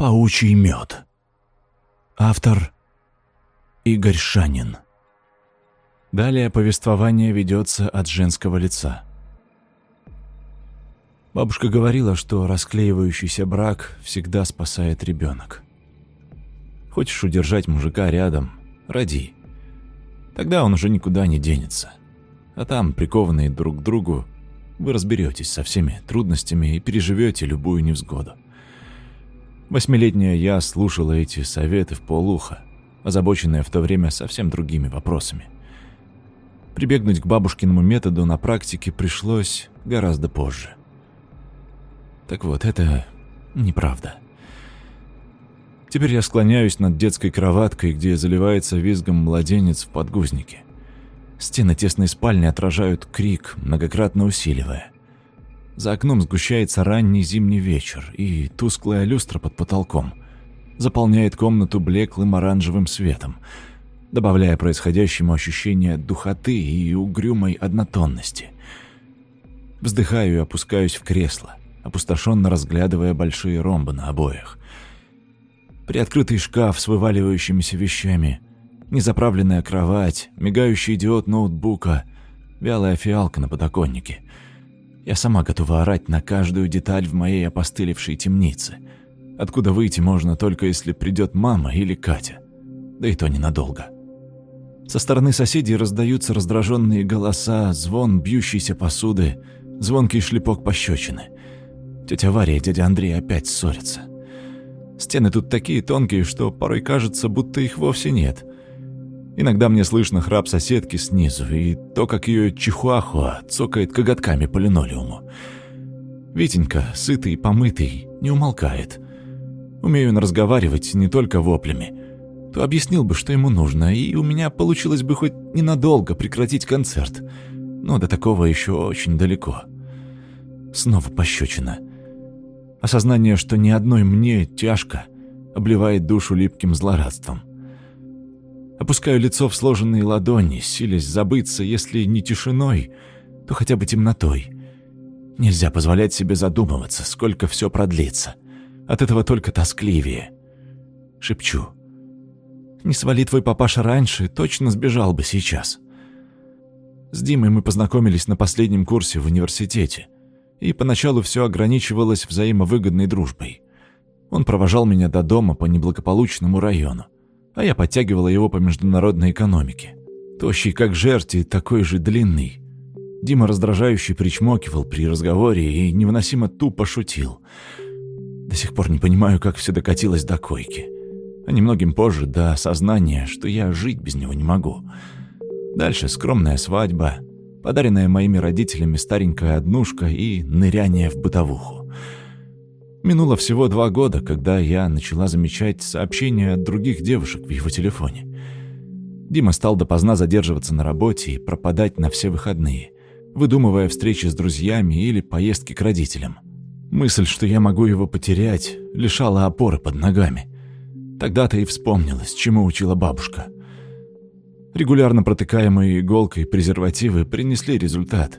Паучий мед. Автор Игорь Шанин. Далее повествование ведется от женского лица. Бабушка говорила, что расклеивающийся брак всегда спасает ребенок. Хочешь удержать мужика рядом – роди. Тогда он уже никуда не денется. А там, прикованные друг к другу, вы разберетесь со всеми трудностями и переживете любую невзгоду. Восьмилетняя я слушала эти советы в полуха, озабоченная в то время совсем другими вопросами. Прибегнуть к бабушкиному методу на практике пришлось гораздо позже. Так вот, это неправда. Теперь я склоняюсь над детской кроваткой, где заливается визгом младенец в подгузнике. Стены тесной спальни отражают крик, многократно усиливая. За окном сгущается ранний зимний вечер, и тусклая люстра под потолком заполняет комнату блеклым оранжевым светом, добавляя происходящему ощущение духоты и угрюмой однотонности. Вздыхаю и опускаюсь в кресло, опустошенно разглядывая большие ромбы на обоях приоткрытый шкаф с вываливающимися вещами, незаправленная кровать, мигающий диод ноутбука, вялая фиалка на подоконнике. Я сама готова орать на каждую деталь в моей опостылевшей темнице, откуда выйти можно только если придет мама или Катя, да и то ненадолго. Со стороны соседей раздаются раздраженные голоса, звон бьющейся посуды, звонкий шлепок пощечины. Тетя Варя и дядя Андрей опять ссорятся. Стены тут такие тонкие, что порой кажется, будто их вовсе нет. Иногда мне слышно храп соседки снизу и то, как ее чихуахуа цокает коготками по линолеуму. Витенька, сытый помытый, не умолкает. Умею он разговаривать не только воплями. То объяснил бы, что ему нужно, и у меня получилось бы хоть ненадолго прекратить концерт. Но до такого еще очень далеко. Снова пощечина. Осознание, что ни одной мне тяжко, обливает душу липким злорадством. Опускаю лицо в сложенные ладони, силясь забыться, если не тишиной, то хотя бы темнотой. Нельзя позволять себе задумываться, сколько все продлится. От этого только тоскливее. Шепчу. «Не свали твой папаша раньше, точно сбежал бы сейчас». С Димой мы познакомились на последнем курсе в университете и поначалу все ограничивалось взаимовыгодной дружбой. Он провожал меня до дома по неблагополучному району, а я подтягивала его по международной экономике. Тощий как жерть и такой же длинный. Дима раздражающе причмокивал при разговоре и невыносимо тупо шутил. До сих пор не понимаю, как все докатилось до койки. А немногим позже до осознания, что я жить без него не могу. Дальше скромная свадьба, подаренная моими родителями старенькая однушка и ныряние в бытовуху. Минуло всего два года, когда я начала замечать сообщения от других девушек в его телефоне. Дима стал допоздна задерживаться на работе и пропадать на все выходные, выдумывая встречи с друзьями или поездки к родителям. Мысль, что я могу его потерять, лишала опоры под ногами. Тогда-то и вспомнилось, чему учила бабушка — Регулярно протыкаемые иголкой презервативы принесли результат.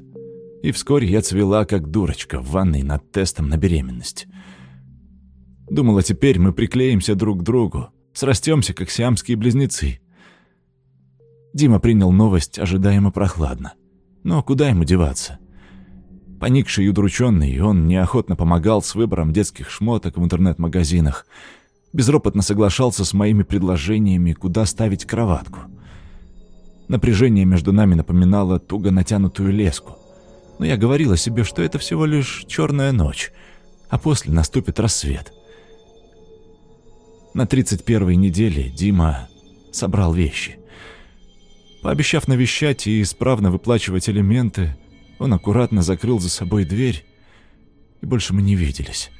И вскоре я цвела, как дурочка, в ванной над тестом на беременность. Думала, теперь мы приклеимся друг к другу, срастемся, как сиамские близнецы. Дима принял новость ожидаемо прохладно. Но куда ему деваться? Поникший и удрученный, он неохотно помогал с выбором детских шмоток в интернет-магазинах, безропотно соглашался с моими предложениями, куда ставить кроватку — Напряжение между нами напоминало туго натянутую леску. Но я говорила себе, что это всего лишь черная ночь, а после наступит рассвет. На 31-й неделе Дима собрал вещи. Пообещав навещать и исправно выплачивать элементы, он аккуратно закрыл за собой дверь, и больше мы не виделись.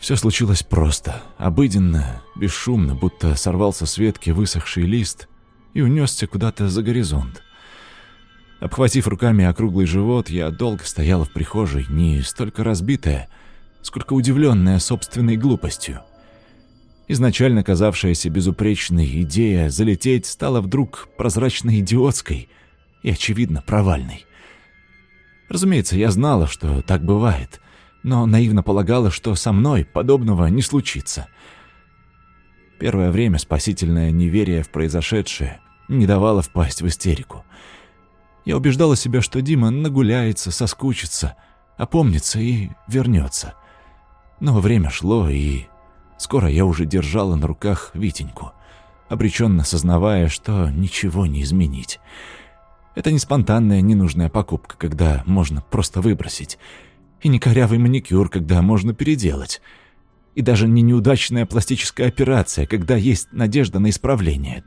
Все случилось просто, обыденно, бесшумно, будто сорвался с ветки высохший лист и унесся куда-то за горизонт. Обхватив руками округлый живот, я долго стояла в прихожей, не столько разбитая, сколько удивленная собственной глупостью. Изначально казавшаяся безупречной идея залететь стала вдруг прозрачно идиотской и, очевидно, провальной. Разумеется, я знала, что так бывает. но наивно полагала, что со мной подобного не случится. Первое время спасительное неверие в произошедшее не давало впасть в истерику. Я убеждала себя, что Дима нагуляется, соскучится, опомнится и вернется. Но время шло, и скоро я уже держала на руках Витеньку, обреченно сознавая, что ничего не изменить. Это не спонтанная ненужная покупка, когда можно просто выбросить, и не корявый маникюр, когда можно переделать, и даже не неудачная пластическая операция, когда есть надежда на исправление.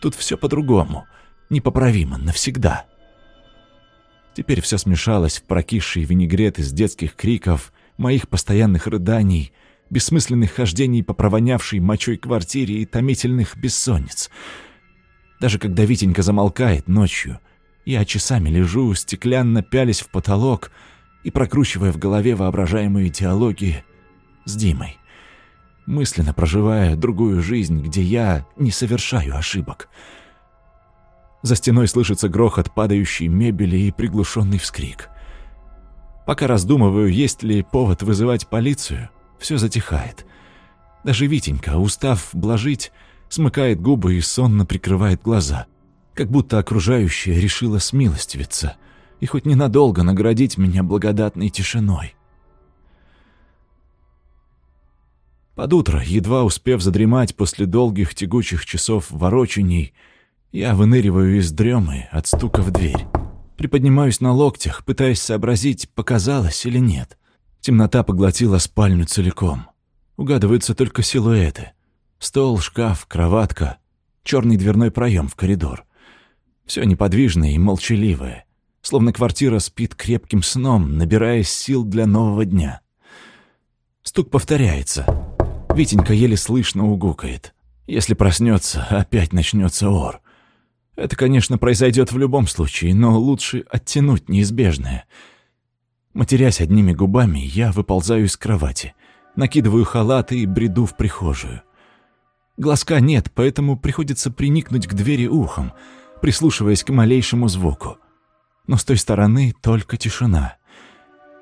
Тут все по-другому — непоправимо, навсегда. Теперь все смешалось в прокисший винегрет из детских криков, моих постоянных рыданий, бессмысленных хождений по провонявшей мочой квартире и томительных бессонниц. Даже когда Витенька замолкает ночью, я часами лежу, стеклянно пялись в потолок и прокручивая в голове воображаемые диалоги с Димой, мысленно проживая другую жизнь, где я не совершаю ошибок — за стеной слышится грохот падающей мебели и приглушенный вскрик. Пока раздумываю, есть ли повод вызывать полицию, все затихает. Даже Витенька, устав блажить, смыкает губы и сонно прикрывает глаза, как будто окружающее решило смилостивиться и хоть ненадолго наградить меня благодатной тишиной. Под утро, едва успев задремать после долгих тягучих часов ворочений, я выныриваю из дремы от стука в дверь. Приподнимаюсь на локтях, пытаясь сообразить, показалось или нет. Темнота поглотила спальню целиком. Угадываются только силуэты. Стол, шкаф, кроватка, черный дверной проем в коридор. Все неподвижное и молчаливое, словно квартира спит крепким сном, набираясь сил для нового дня. Стук повторяется. Витенька еле слышно угукает. Если проснется, опять начнется ор. Это, конечно, произойдет в любом случае, но лучше оттянуть неизбежное. Матерясь одними губами, я выползаю из кровати, накидываю халат и бреду в прихожую. Глазка нет, поэтому приходится приникнуть к двери ухом, прислушиваясь к малейшему звуку. Но с той стороны только тишина.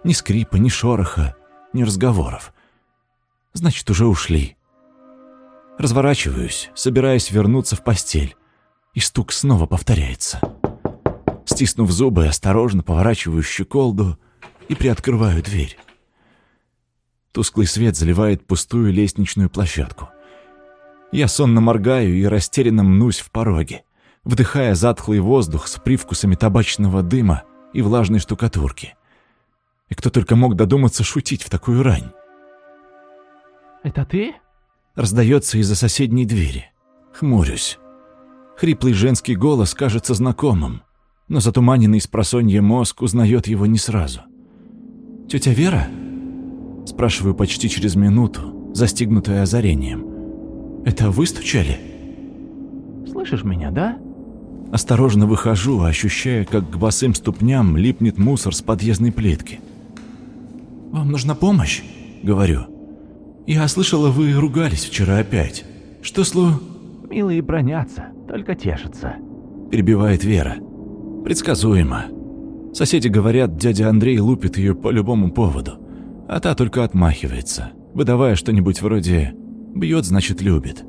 Ни скрипа, ни шороха, ни разговоров. Значит, уже ушли. Разворачиваюсь, собираясь вернуться в постель и стук снова повторяется. Стиснув зубы, осторожно поворачиваю щеколду и приоткрываю дверь. Тусклый свет заливает пустую лестничную площадку. Я сонно моргаю и растерянно мнусь в пороге, вдыхая затхлый воздух с привкусами табачного дыма и влажной штукатурки. И кто только мог додуматься шутить в такую рань. «Это ты?» Раздается из-за соседней двери. Хмурюсь. Хриплый женский голос кажется знакомым, но затуманенный с просонья мозг узнает его не сразу. «Тетя Вера?» Спрашиваю почти через минуту, застигнутая озарением. «Это вы стучали?» «Слышишь меня, да?» Осторожно выхожу, ощущая, как к босым ступням липнет мусор с подъездной плитки. «Вам нужна помощь?» — говорю. «Я слышала, вы ругались вчера опять. Что слу...» «Милые бронятся только тешится», — перебивает Вера. «Предсказуемо. Соседи говорят, дядя Андрей лупит ее по любому поводу, а та только отмахивается, выдавая что-нибудь вроде «бьет, значит, любит».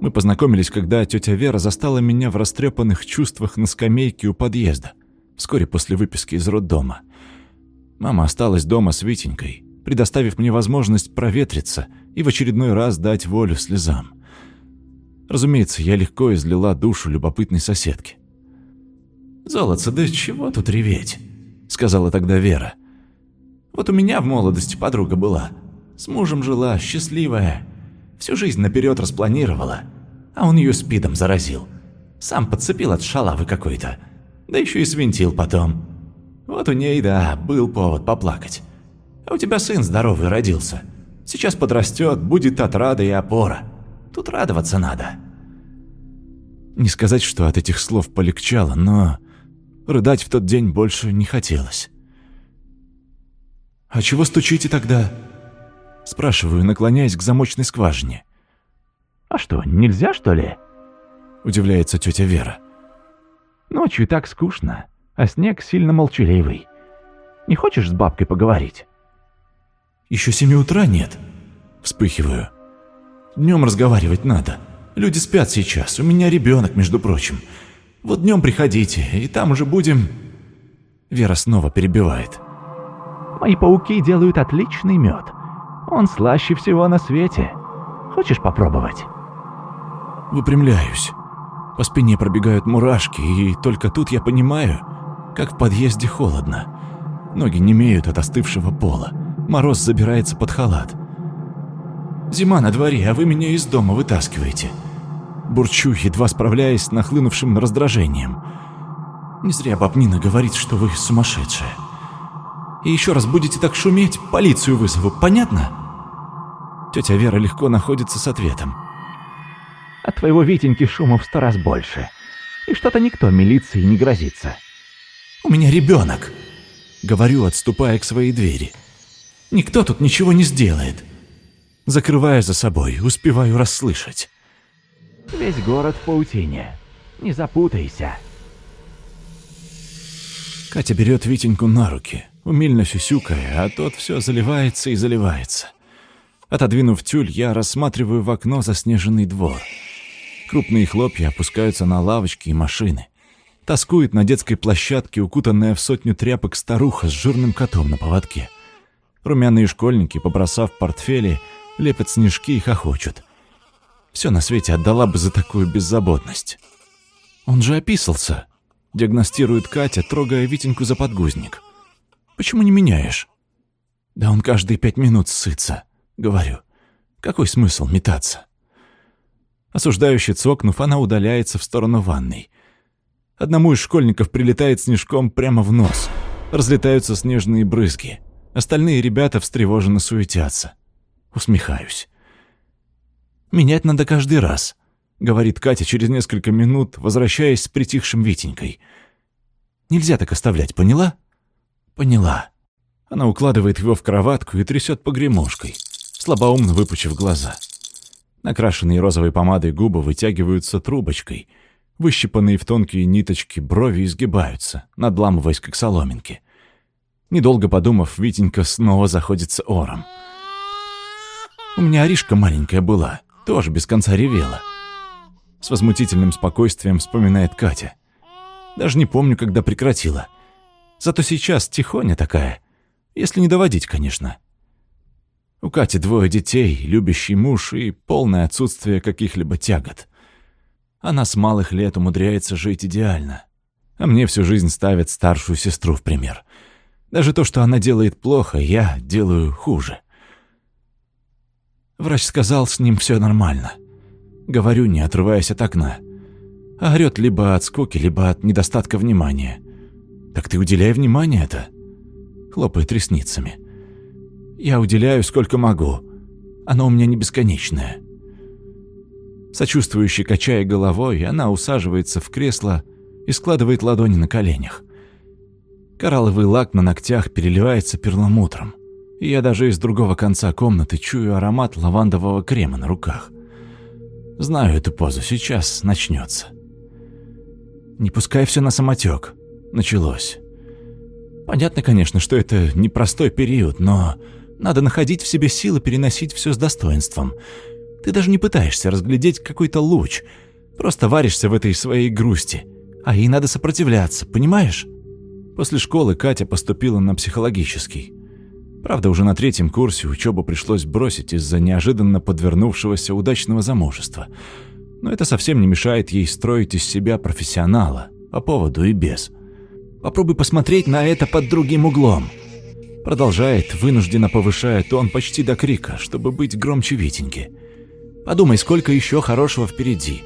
Мы познакомились, когда тетя Вера застала меня в растрепанных чувствах на скамейке у подъезда, вскоре после выписки из роддома. Мама осталась дома с Витенькой, предоставив мне возможность проветриться и в очередной раз дать волю слезам. Разумеется, я легко излила душу любопытной соседки. «Золотце, да чего тут реветь?» — сказала тогда Вера. «Вот у меня в молодости подруга была. С мужем жила, счастливая. Всю жизнь наперед распланировала. А он ее спидом заразил. Сам подцепил от шалавы какой-то. Да еще и свинтил потом. Вот у ней, да, был повод поплакать. А у тебя сын здоровый родился. Сейчас подрастет, будет отрада и опора. Тут радоваться надо. Не сказать, что от этих слов полегчало, но рыдать в тот день больше не хотелось. «А чего стучите тогда?» Спрашиваю, наклоняясь к замочной скважине. «А что, нельзя, что ли?» Удивляется тетя Вера. «Ночью так скучно, а снег сильно молчаливый. Не хочешь с бабкой поговорить?» Еще семи утра нет. Вспыхиваю. Днем разговаривать надо. Люди спят сейчас. У меня ребенок, между прочим. Вот днем приходите, и там уже будем...» Вера снова перебивает. «Мои пауки делают отличный мед. Он слаще всего на свете. Хочешь попробовать?» Выпрямляюсь. По спине пробегают мурашки, и только тут я понимаю, как в подъезде холодно. Ноги не имеют от остывшего пола. Мороз забирается под халат. «Зима на дворе, а вы меня из дома вытаскиваете». Бурчу, едва справляясь с нахлынувшим раздражением. Не зря баб Нина говорит, что вы сумасшедшая. И еще раз будете так шуметь, полицию вызову, понятно? Тетя Вера легко находится с ответом. От твоего Витеньки шума в сто раз больше. И что-то никто милиции не грозится. «У меня ребенок!» Говорю, отступая к своей двери. «Никто тут ничего не сделает!» Закрывая за собой, успеваю расслышать. Весь город в паутине. Не запутайся. Катя берет Витеньку на руки, умильно сюсюкая, а тот все заливается и заливается. Отодвинув тюль, я рассматриваю в окно заснеженный двор. Крупные хлопья опускаются на лавочки и машины. Тоскует на детской площадке, укутанная в сотню тряпок старуха с жирным котом на поводке. Румяные школьники, побросав портфели, лепят снежки и хохочут. Все на свете отдала бы за такую беззаботность. Он же описался, диагностирует Катя, трогая Витеньку за подгузник. Почему не меняешь? Да он каждые пять минут сытся, говорю. Какой смысл метаться? Осуждающе цокнув, она удаляется в сторону ванной. Одному из школьников прилетает снежком прямо в нос. Разлетаются снежные брызги. Остальные ребята встревоженно суетятся. Усмехаюсь. «Менять надо каждый раз», — говорит Катя через несколько минут, возвращаясь с притихшим Витенькой. «Нельзя так оставлять, поняла?» «Поняла». Она укладывает его в кроватку и трясет погремушкой, слабоумно выпучив глаза. Накрашенные розовой помадой губы вытягиваются трубочкой. Выщипанные в тонкие ниточки брови изгибаются, надламываясь как соломинки. Недолго подумав, Витенька снова заходится ором. У меня Аришка маленькая была, тоже без конца ревела. С возмутительным спокойствием вспоминает Катя. Даже не помню, когда прекратила. Зато сейчас тихоня такая, если не доводить, конечно. У Кати двое детей, любящий муж и полное отсутствие каких-либо тягот. Она с малых лет умудряется жить идеально. А мне всю жизнь ставят старшую сестру в пример. Даже то, что она делает плохо, я делаю хуже. Врач сказал, с ним все нормально. Говорю, не отрываясь от окна. Орёт либо от скуки, либо от недостатка внимания. «Так ты уделяй внимание это!» Хлопает ресницами. «Я уделяю, сколько могу. Оно у меня не бесконечное». Сочувствующе качая головой, она усаживается в кресло и складывает ладони на коленях. Коралловый лак на ногтях переливается перламутром я даже из другого конца комнаты чую аромат лавандового крема на руках. Знаю эту позу, сейчас начнется. Не пускай все на самотек. Началось. Понятно, конечно, что это непростой период, но надо находить в себе силы переносить все с достоинством. Ты даже не пытаешься разглядеть какой-то луч, просто варишься в этой своей грусти. А ей надо сопротивляться, понимаешь? После школы Катя поступила на психологический. Правда, уже на третьем курсе учебу пришлось бросить из-за неожиданно подвернувшегося удачного замужества. Но это совсем не мешает ей строить из себя профессионала, по поводу и без. Попробуй посмотреть на это под другим углом. Продолжает, вынужденно повышая тон почти до крика, чтобы быть громче Витеньки. Подумай, сколько еще хорошего впереди.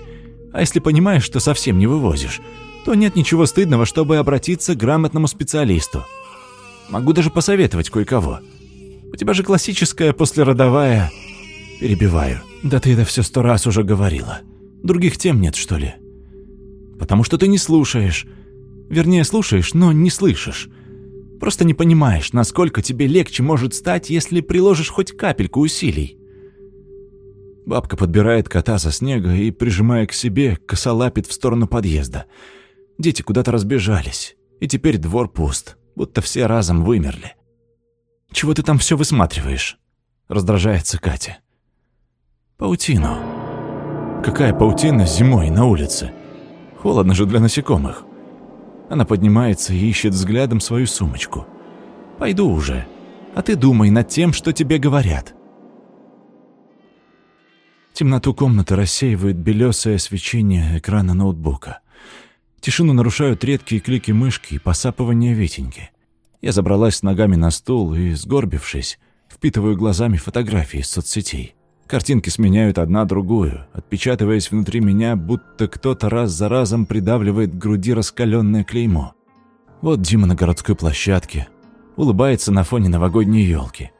А если понимаешь, что совсем не вывозишь, то нет ничего стыдного, чтобы обратиться к грамотному специалисту. Могу даже посоветовать кое-кого. У тебя же классическая послеродовая... Перебиваю. Да ты это все сто раз уже говорила. Других тем нет, что ли? Потому что ты не слушаешь. Вернее, слушаешь, но не слышишь. Просто не понимаешь, насколько тебе легче может стать, если приложишь хоть капельку усилий. Бабка подбирает кота со снега и, прижимая к себе, косолапит в сторону подъезда. Дети куда-то разбежались, и теперь двор пуст будто все разом вымерли. «Чего ты там все высматриваешь?» — раздражается Катя. «Паутину». «Какая паутина зимой на улице? Холодно же для насекомых». Она поднимается и ищет взглядом свою сумочку. «Пойду уже, а ты думай над тем, что тебе говорят». Темноту комнаты рассеивает белесое свечение экрана ноутбука. Тишину нарушают редкие клики мышки и посапывание Витеньки. Я забралась ногами на стул и, сгорбившись, впитываю глазами фотографии из соцсетей. Картинки сменяют одна другую, отпечатываясь внутри меня, будто кто-то раз за разом придавливает к груди раскаленное клеймо. Вот Дима на городской площадке, улыбается на фоне новогодней елки.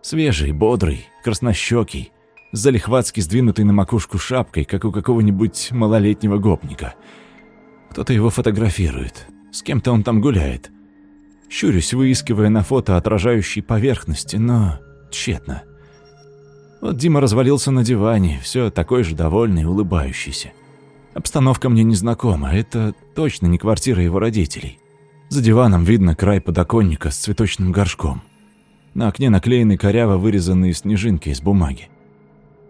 Свежий, бодрый, краснощекий, залихватски сдвинутый на макушку шапкой, как у какого-нибудь малолетнего гопника. Кто-то его фотографирует, с кем-то он там гуляет. Щурюсь, выискивая на фото отражающие поверхности, но тщетно. Вот Дима развалился на диване, все такой же довольный, улыбающийся. Обстановка мне незнакома, это точно не квартира его родителей. За диваном видно край подоконника с цветочным горшком. На окне наклеены коряво вырезанные снежинки из бумаги.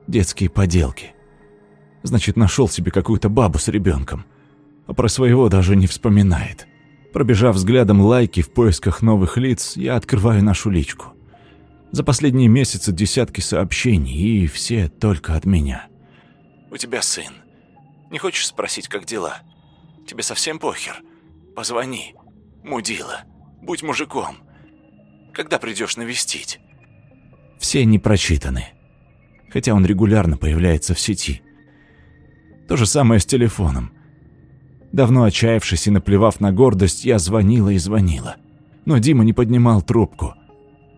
Детские поделки. Значит, нашел себе какую-то бабу с ребенком, а про своего даже не вспоминает. Пробежав взглядом лайки в поисках новых лиц, я открываю нашу личку. За последние месяцы десятки сообщений, и все только от меня. «У тебя сын. Не хочешь спросить, как дела? Тебе совсем похер? Позвони. Мудила. Будь мужиком. Когда придешь навестить?» Все не прочитаны хотя он регулярно появляется в сети. То же самое с телефоном. Давно отчаявшись и наплевав на гордость, я звонила и звонила. Но Дима не поднимал трубку.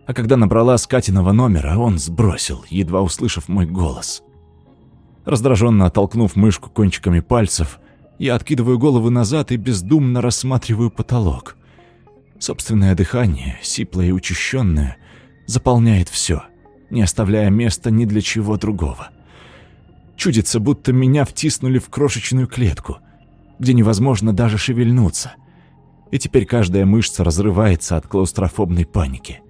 А когда набрала с номера, он сбросил, едва услышав мой голос. Раздраженно оттолкнув мышку кончиками пальцев, я откидываю голову назад и бездумно рассматриваю потолок. Собственное дыхание, сиплое и учащенное, заполняет все — не оставляя места ни для чего другого. Чудится, будто меня втиснули в крошечную клетку, где невозможно даже шевельнуться. И теперь каждая мышца разрывается от клаустрофобной паники.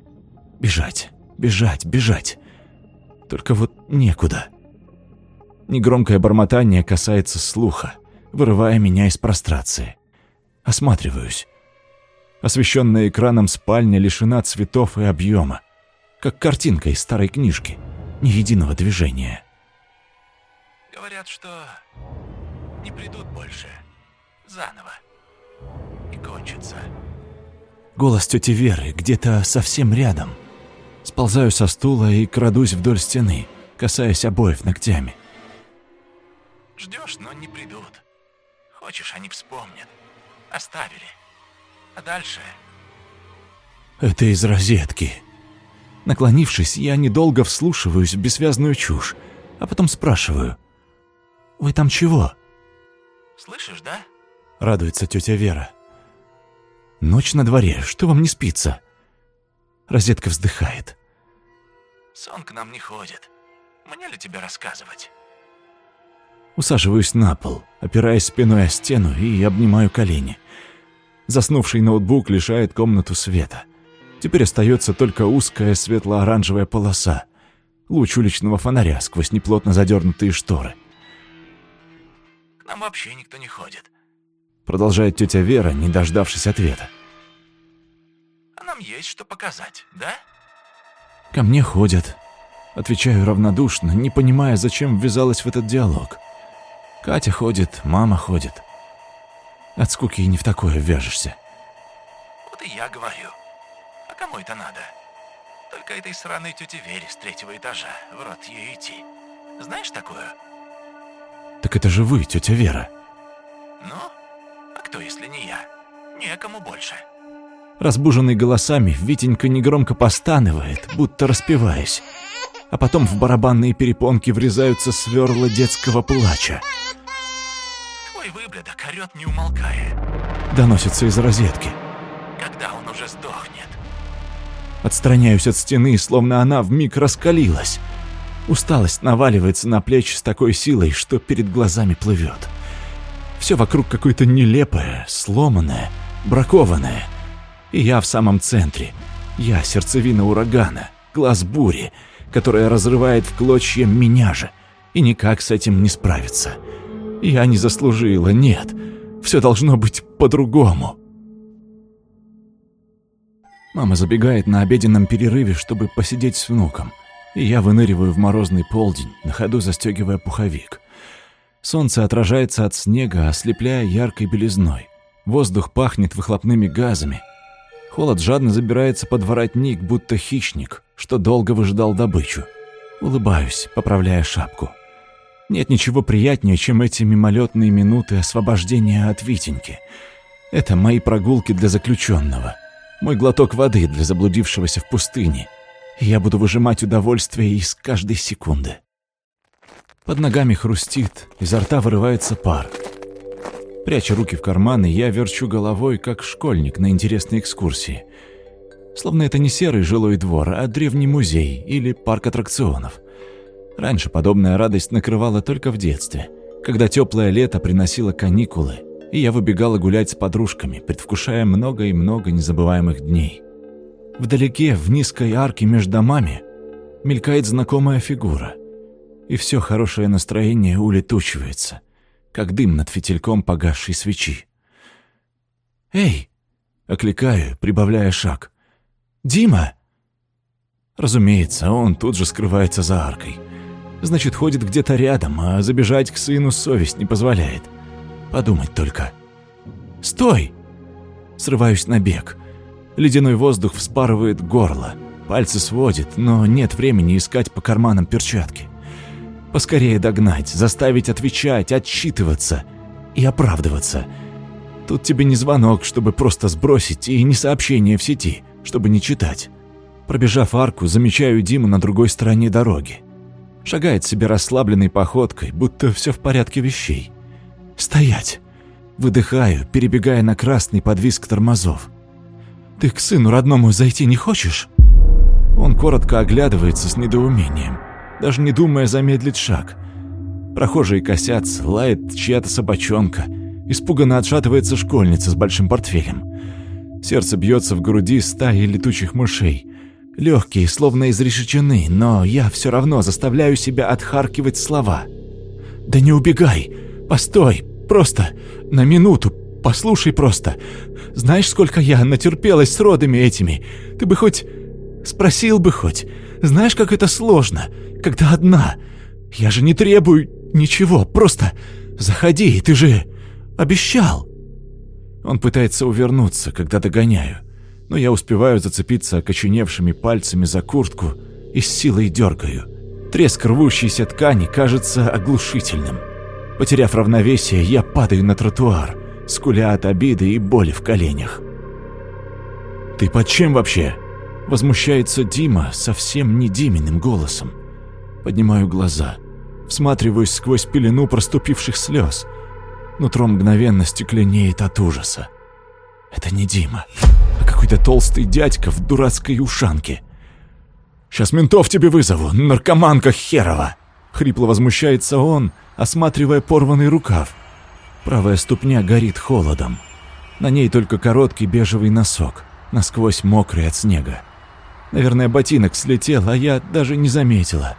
Бежать, бежать, бежать. Только вот некуда. Негромкое бормотание касается слуха, вырывая меня из прострации. Осматриваюсь. Освещенная экраном спальня лишена цветов и объема как картинка из старой книжки. Ни единого движения. Говорят, что не придут больше. Заново. И кончится. Голос тети Веры где-то совсем рядом. Сползаю со стула и крадусь вдоль стены, касаясь обоев ногтями. Ждешь, но не придут. Хочешь, они вспомнят. Оставили. А дальше... Это из розетки. Наклонившись, я недолго вслушиваюсь в бессвязную чушь, а потом спрашиваю. «Вы там чего?» «Слышишь, да?» — радуется тетя Вера. «Ночь на дворе, что вам не спится?» Розетка вздыхает. «Сон к нам не ходит. Мне ли тебе рассказывать?» Усаживаюсь на пол, опираясь спиной о стену и обнимаю колени. Заснувший ноутбук лишает комнату света. Теперь остается только узкая светло-оранжевая полоса, луч уличного фонаря сквозь неплотно задернутые шторы. «К нам вообще никто не ходит», — продолжает тетя Вера, не дождавшись ответа. «А нам есть что показать, да?» «Ко мне ходят», — отвечаю равнодушно, не понимая, зачем ввязалась в этот диалог. «Катя ходит, мама ходит. От скуки и не в такое вяжешься». «Вот и я говорю кому это надо? Только этой сраной тете Вере с третьего этажа в рот ей идти. Знаешь такое? Так это же вы, тетя Вера. Ну? Кто, если не я? Некому больше. Разбуженный голосами, Витенька негромко постанывает, будто распеваясь. А потом в барабанные перепонки врезаются сверла детского плача. Твой выблядок орёт не умолкая. Доносится из розетки. Когда он уже сдохнет? Отстраняюсь от стены, словно она вмиг раскалилась. Усталость наваливается на плечи с такой силой, что перед глазами плывет. Все вокруг какое-то нелепое, сломанное, бракованное. И я в самом центре. Я сердцевина урагана, глаз бури, которая разрывает в клочья меня же. И никак с этим не справиться. Я не заслужила, нет. Все должно быть по-другому. Мама забегает на обеденном перерыве, чтобы посидеть с внуком. И я выныриваю в морозный полдень, на ходу застегивая пуховик. Солнце отражается от снега, ослепляя яркой белизной. Воздух пахнет выхлопными газами. Холод жадно забирается под воротник, будто хищник, что долго выжидал добычу. Улыбаюсь, поправляя шапку. Нет ничего приятнее, чем эти мимолетные минуты освобождения от Витеньки. Это мои прогулки для заключенного, мой глоток воды для заблудившегося в пустыне. Я буду выжимать удовольствие из каждой секунды. Под ногами хрустит, изо рта вырывается пар. Пряча руки в карманы, я верчу головой, как школьник на интересной экскурсии. Словно это не серый жилой двор, а древний музей или парк аттракционов. Раньше подобная радость накрывала только в детстве, когда теплое лето приносило каникулы, и я выбегала гулять с подружками, предвкушая много и много незабываемых дней. Вдалеке, в низкой арке между домами, мелькает знакомая фигура, и все хорошее настроение улетучивается, как дым над фитильком погасшей свечи. «Эй!» — окликаю, прибавляя шаг. «Дима!» Разумеется, он тут же скрывается за аркой — Значит, ходит где-то рядом, а забежать к сыну совесть не позволяет. Подумать только. «Стой!» Срываюсь на бег. Ледяной воздух вспарывает горло. Пальцы сводит, но нет времени искать по карманам перчатки. Поскорее догнать, заставить отвечать, отчитываться и оправдываться. Тут тебе не звонок, чтобы просто сбросить, и не сообщение в сети, чтобы не читать. Пробежав арку, замечаю Диму на другой стороне дороги. Шагает себе расслабленной походкой, будто все в порядке вещей. «Стоять!» Выдыхаю, перебегая на красный подвиск тормозов. «Ты к сыну родному зайти не хочешь?» Он коротко оглядывается с недоумением, даже не думая замедлить шаг. Прохожие косятся, лает чья-то собачонка. Испуганно отшатывается школьница с большим портфелем. Сердце бьется в груди стаи летучих мышей. Легкие, словно изрешечены, но я все равно заставляю себя отхаркивать слова. «Да не убегай! Постой! Просто! На минуту! Послушай просто! Знаешь, сколько я натерпелась с родами этими? Ты бы хоть... Спросил бы хоть. Знаешь, как это сложно, когда одна. Я же не требую ничего, просто заходи, ты же обещал!» Он пытается увернуться, когда догоняю но я успеваю зацепиться окоченевшими пальцами за куртку и с силой дергаю. Треск рвущейся ткани кажется оглушительным. Потеряв равновесие, я падаю на тротуар, скуля от обиды и боли в коленях. «Ты под чем вообще?» Возмущается Дима совсем не Диминым голосом. Поднимаю глаза, всматриваюсь сквозь пелену проступивших слез. Нутро мгновенно стекленеет от ужаса. Это не Дима, а какой-то толстый дядька в дурацкой ушанке. «Сейчас ментов тебе вызову, наркоманка херова!» Хрипло возмущается он, осматривая порванный рукав. Правая ступня горит холодом. На ней только короткий бежевый носок, насквозь мокрый от снега. Наверное, ботинок слетел, а я даже не заметила.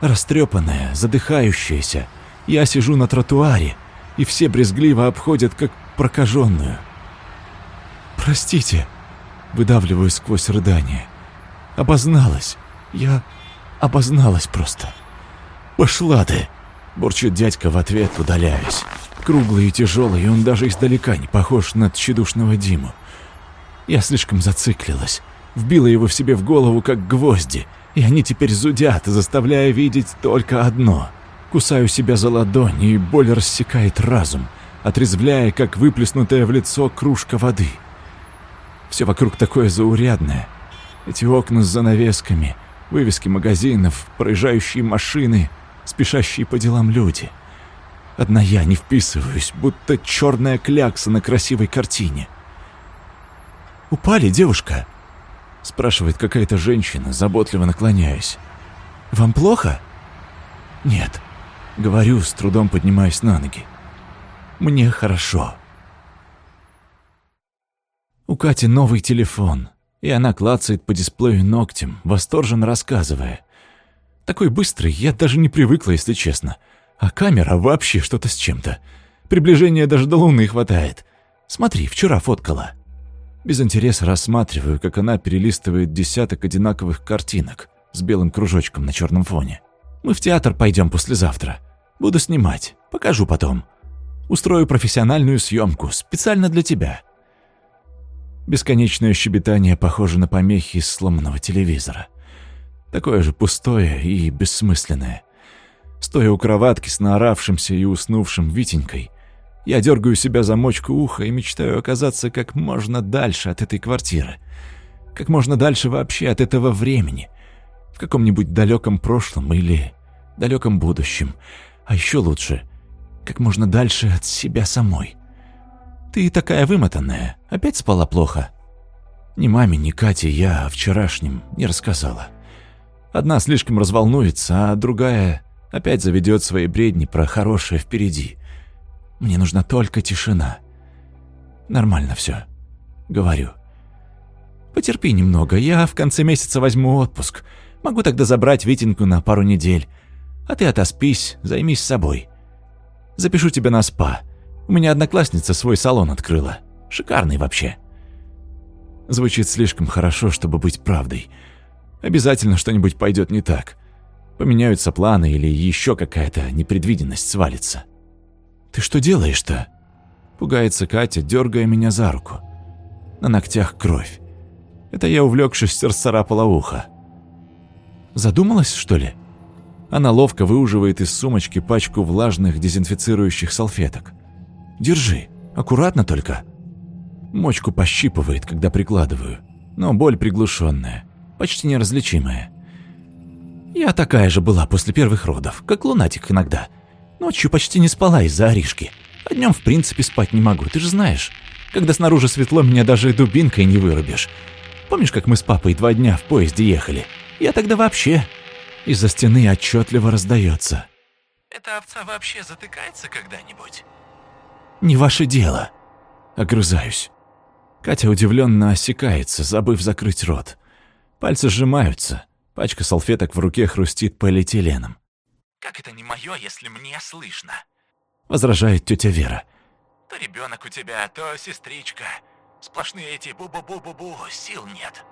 Растрепанная, задыхающаяся, я сижу на тротуаре, и все брезгливо обходят, как прокаженную. «Простите», — выдавливаю сквозь рыдание. «Обозналась. Я обозналась просто». «Пошла ты!» — бурчит дядька в ответ, удаляясь. Круглый и тяжелый, он даже издалека не похож на тщедушного Диму. Я слишком зациклилась, вбила его в себе в голову, как гвозди, и они теперь зудят, заставляя видеть только одно. Кусаю себя за ладонь, и боль рассекает разум, отрезвляя, как выплеснутая в лицо кружка воды — все вокруг такое заурядное. Эти окна с занавесками, вывески магазинов, проезжающие машины, спешащие по делам люди. Одна я не вписываюсь, будто черная клякса на красивой картине. «Упали, девушка?» — спрашивает какая-то женщина, заботливо наклоняясь. «Вам плохо?» «Нет», — говорю, с трудом поднимаясь на ноги. «Мне хорошо». У Кати новый телефон, и она клацает по дисплею ногтем, восторженно рассказывая. Такой быстрый, я даже не привыкла, если честно. А камера вообще что-то с чем-то. Приближения даже до луны хватает. Смотри, вчера фоткала. Без интереса рассматриваю, как она перелистывает десяток одинаковых картинок с белым кружочком на черном фоне. Мы в театр пойдем послезавтра. Буду снимать, покажу потом. Устрою профессиональную съемку специально для тебя. Бесконечное щебетание похоже на помехи из сломанного телевизора. Такое же пустое и бессмысленное. Стоя у кроватки с наоравшимся и уснувшим Витенькой, я дергаю себя за мочку уха и мечтаю оказаться как можно дальше от этой квартиры. Как можно дальше вообще от этого времени. В каком-нибудь далеком прошлом или далеком будущем. А еще лучше, как можно дальше от себя самой. Ты такая вымотанная, опять спала плохо? Ни маме, ни Кате я о вчерашнем не рассказала. Одна слишком разволнуется, а другая опять заведет свои бредни про хорошее впереди. Мне нужна только тишина. Нормально все, говорю. Потерпи немного, я в конце месяца возьму отпуск. Могу тогда забрать Витинку на пару недель. А ты отоспись, займись собой. Запишу тебя на спа. У меня одноклассница свой салон открыла. Шикарный вообще. Звучит слишком хорошо, чтобы быть правдой. Обязательно что-нибудь пойдет не так. Поменяются планы или еще какая-то непредвиденность свалится. «Ты что делаешь-то?» Пугается Катя, дергая меня за руку. На ногтях кровь. Это я, увлекшись, расцарапала ухо. «Задумалась, что ли?» Она ловко выуживает из сумочки пачку влажных дезинфицирующих салфеток. Держи, аккуратно только. Мочку пощипывает, когда прикладываю, но боль приглушенная, почти неразличимая. Я такая же была после первых родов, как лунатик иногда. Ночью почти не спала из-за оришки, а днем в принципе спать не могу, ты же знаешь. Когда снаружи светло, меня даже дубинкой не вырубишь. Помнишь, как мы с папой два дня в поезде ехали? Я тогда вообще... Из-за стены отчетливо раздается. Эта овца вообще затыкается когда-нибудь? Не ваше дело. Огрызаюсь. Катя удивленно осекается, забыв закрыть рот. Пальцы сжимаются. Пачка салфеток в руке хрустит полиэтиленом. Как это не мое, если мне слышно? Возражает тетя Вера. То ребенок у тебя, то сестричка. Сплошные эти бу-бу-бу-бу-бу, сил нет.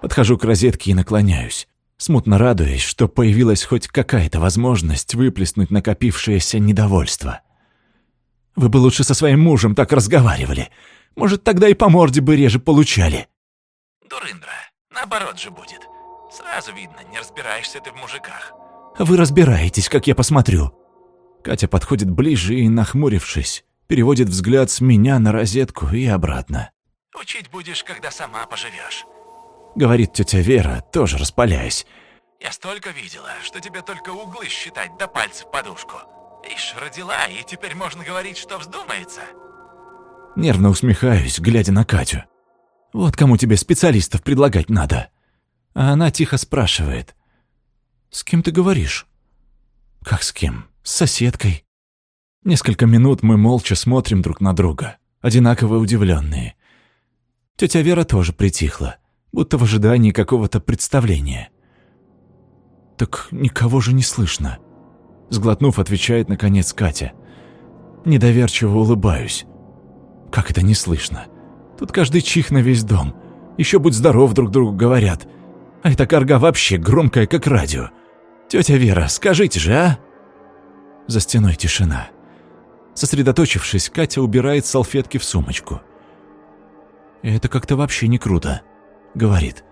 Подхожу к розетке и наклоняюсь, смутно радуясь, что появилась хоть какая-то возможность выплеснуть накопившееся недовольство. Вы бы лучше со своим мужем так разговаривали. Может, тогда и по морде бы реже получали. Дурындра, наоборот же будет. Сразу видно, не разбираешься ты в мужиках. Вы разбираетесь, как я посмотрю. Катя подходит ближе и, нахмурившись, переводит взгляд с меня на розетку и обратно. Учить будешь, когда сама поживешь. Говорит тетя Вера, тоже распаляясь. Я столько видела, что тебе только углы считать до пальцев подушку. Ишь, родила, и теперь можно говорить, что вздумается. Нервно усмехаюсь, глядя на Катю. Вот кому тебе специалистов предлагать надо. А она тихо спрашивает. «С кем ты говоришь?» «Как с кем? С соседкой?» Несколько минут мы молча смотрим друг на друга, одинаково удивленные. Тетя Вера тоже притихла, будто в ожидании какого-то представления. «Так никого же не слышно», Сглотнув, отвечает, наконец, Катя. Недоверчиво улыбаюсь. Как это не слышно? Тут каждый чих на весь дом. Еще будь здоров, друг другу говорят. А эта карга вообще громкая, как радио. Тетя Вера, скажите же, а? За стеной тишина. Сосредоточившись, Катя убирает салфетки в сумочку. «Это как-то вообще не круто», — говорит.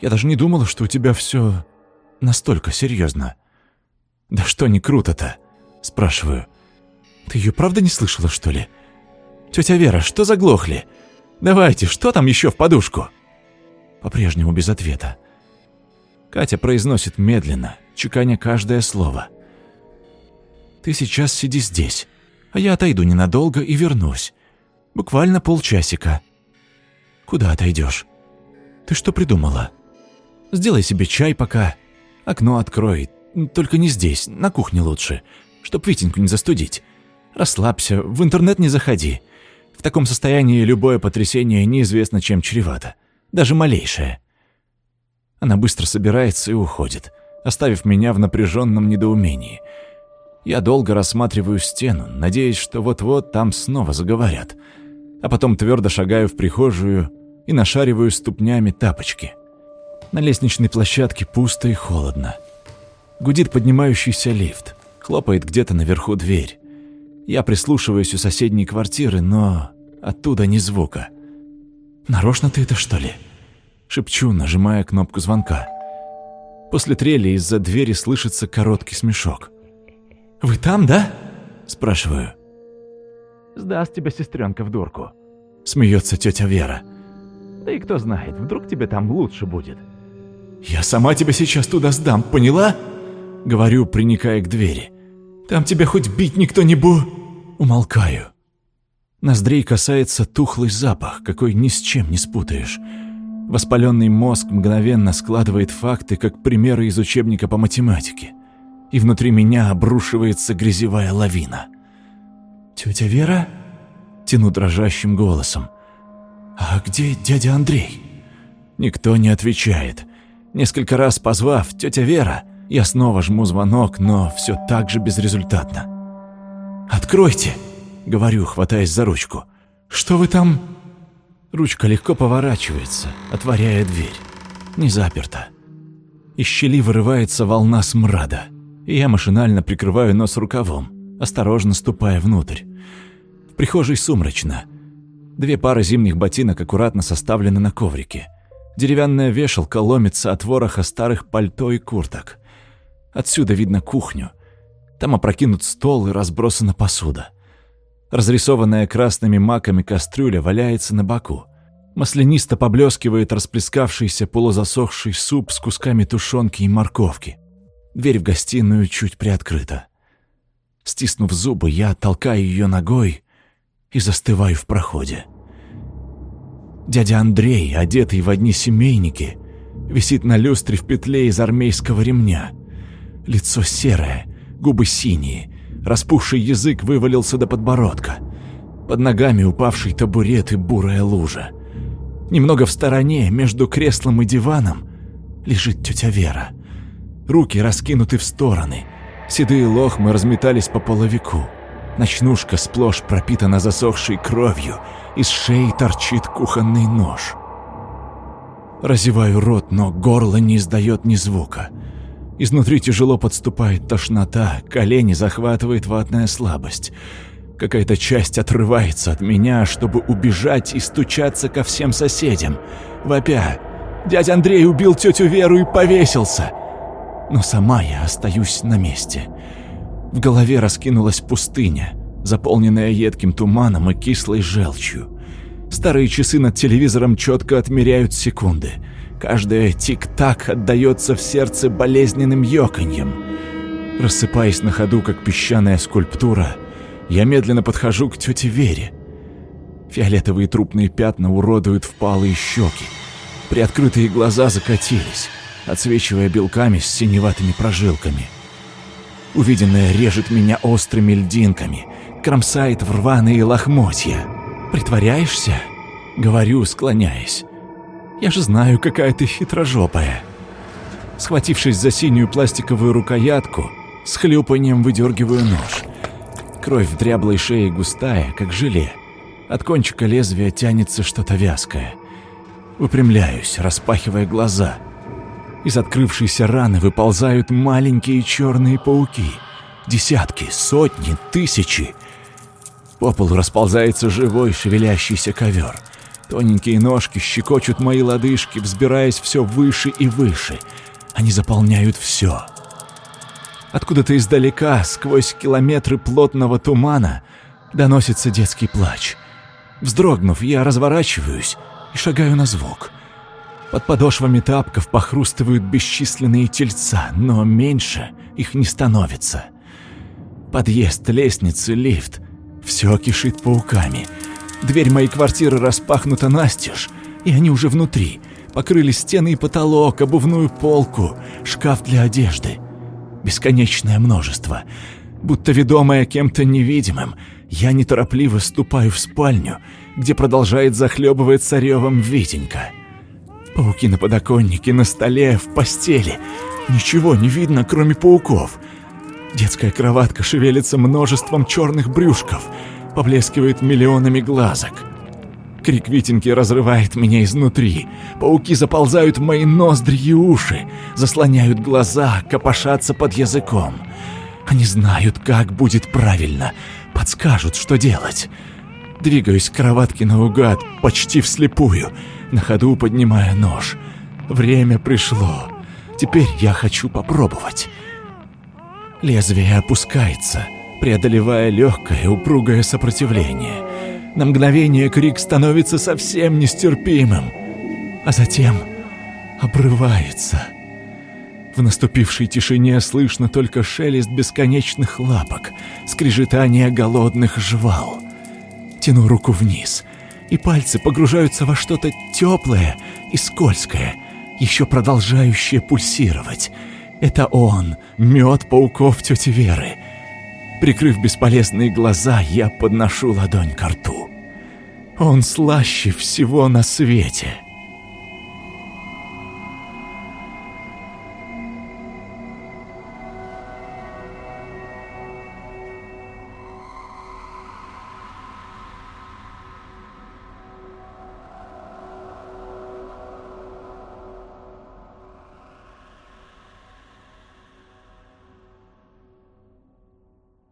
«Я даже не думала, что у тебя все настолько серьезно. «Да что не круто-то?» – спрашиваю. «Ты ее правда не слышала, что ли?» «Тетя Вера, что заглохли? Давайте, что там еще в подушку?» По-прежнему без ответа. Катя произносит медленно, чеканя каждое слово. «Ты сейчас сиди здесь, а я отойду ненадолго и вернусь. Буквально полчасика». «Куда отойдешь? Ты что придумала? Сделай себе чай пока, окно открой, только не здесь, на кухне лучше, чтоб Витеньку не застудить. Расслабься, в интернет не заходи. В таком состоянии любое потрясение неизвестно чем чревато, даже малейшее. Она быстро собирается и уходит, оставив меня в напряженном недоумении. Я долго рассматриваю стену, надеясь, что вот-вот там снова заговорят, а потом твердо шагаю в прихожую и нашариваю ступнями тапочки. На лестничной площадке пусто и холодно. Гудит поднимающийся лифт, хлопает где-то наверху дверь. Я прислушиваюсь у соседней квартиры, но оттуда ни звука. «Нарочно ты это, что ли?» Шепчу, нажимая кнопку звонка. После трели из-за двери слышится короткий смешок. «Вы там, да?» – спрашиваю. «Сдаст тебя сестренка в дурку», – смеется тетя Вера. «Да и кто знает, вдруг тебе там лучше будет». «Я сама тебя сейчас туда сдам, поняла?» – говорю, приникая к двери. «Там тебя хоть бить никто не бу...» Умолкаю. Ноздрей касается тухлый запах, какой ни с чем не спутаешь. Воспаленный мозг мгновенно складывает факты, как примеры из учебника по математике. И внутри меня обрушивается грязевая лавина. «Тетя Вера?» – тяну дрожащим голосом. «А где дядя Андрей?» Никто не отвечает. Несколько раз позвав «Тетя Вера», я снова жму звонок, но все так же безрезультатно. «Откройте!» — говорю, хватаясь за ручку. «Что вы там...» Ручка легко поворачивается, отворяя дверь. Не заперта. Из щели вырывается волна смрада, и я машинально прикрываю нос рукавом, осторожно ступая внутрь. В прихожей сумрачно. Две пары зимних ботинок аккуратно составлены на коврике. Деревянная вешалка ломится от вороха старых пальто и курток. Отсюда видно кухню. Там опрокинут стол и разбросана посуда. Разрисованная красными маками кастрюля валяется на боку. Маслянисто поблескивает расплескавшийся полузасохший суп с кусками тушенки и морковки. Дверь в гостиную чуть приоткрыта. Стиснув зубы, я толкаю ее ногой и застываю в проходе. Дядя Андрей, одетый в одни семейники, висит на люстре в петле из армейского ремня. Лицо серое, губы синие, распухший язык вывалился до подбородка. Под ногами упавший табурет и бурая лужа. Немного в стороне, между креслом и диваном, лежит тетя Вера. Руки раскинуты в стороны, седые лохмы разметались по половику. Ночнушка сплошь пропитана засохшей кровью, из шеи торчит кухонный нож. Разеваю рот, но горло не издает ни звука. Изнутри тяжело подступает тошнота, колени захватывает ватная слабость. Какая-то часть отрывается от меня, чтобы убежать и стучаться ко всем соседям. Вопя, дядя Андрей убил тетю Веру и повесился. Но сама я остаюсь на месте. В голове раскинулась пустыня, заполненная едким туманом и кислой желчью. Старые часы над телевизором четко отмеряют секунды. Каждая тик-так отдается в сердце болезненным ёканьем. Рассыпаясь на ходу, как песчаная скульптура, я медленно подхожу к тете Вере. Фиолетовые трупные пятна уродуют впалые щеки. Приоткрытые глаза закатились, отсвечивая белками с синеватыми прожилками – Увиденное режет меня острыми льдинками, кромсает в рваные лохмотья. «Притворяешься?» — говорю, склоняясь. «Я же знаю, какая ты хитрожопая». Схватившись за синюю пластиковую рукоятку, с хлюпанием выдергиваю нож. Кровь в дряблой шее густая, как желе. От кончика лезвия тянется что-то вязкое. Выпрямляюсь, распахивая глаза — из открывшейся раны выползают маленькие черные пауки. Десятки, сотни, тысячи. По полу расползается живой шевелящийся ковер. Тоненькие ножки щекочут мои лодыжки, взбираясь все выше и выше. Они заполняют все. Откуда-то издалека, сквозь километры плотного тумана, доносится детский плач. Вздрогнув, я разворачиваюсь и шагаю на звук — под подошвами тапков похрустывают бесчисленные тельца, но меньше их не становится. Подъезд, лестницы, лифт — все кишит пауками. Дверь моей квартиры распахнута настежь, и они уже внутри. Покрыли стены и потолок, обувную полку, шкаф для одежды. Бесконечное множество. Будто ведомое кем-то невидимым, Я неторопливо ступаю в спальню, где продолжает захлебываться ревом Витенька. Пауки на подоконнике, на столе, в постели. Ничего не видно, кроме пауков. Детская кроватка шевелится множеством черных брюшков, поблескивает миллионами глазок. Крик Витеньки разрывает меня изнутри. Пауки заползают в мои ноздри и уши, заслоняют глаза, копошатся под языком. Они знают, как будет правильно, подскажут, что делать. Двигаюсь к кроватке наугад, почти вслепую, на ходу поднимая нож. Время пришло. Теперь я хочу попробовать. Лезвие опускается, преодолевая легкое, упругое сопротивление. На мгновение крик становится совсем нестерпимым, а затем обрывается. В наступившей тишине слышно только шелест бесконечных лапок, скрежетание голодных жвал. Тяну руку вниз, и пальцы погружаются во что-то теплое и скользкое, еще продолжающее пульсировать. Это он, мед пауков тети Веры. Прикрыв бесполезные глаза, я подношу ладонь к рту. Он слаще всего на свете.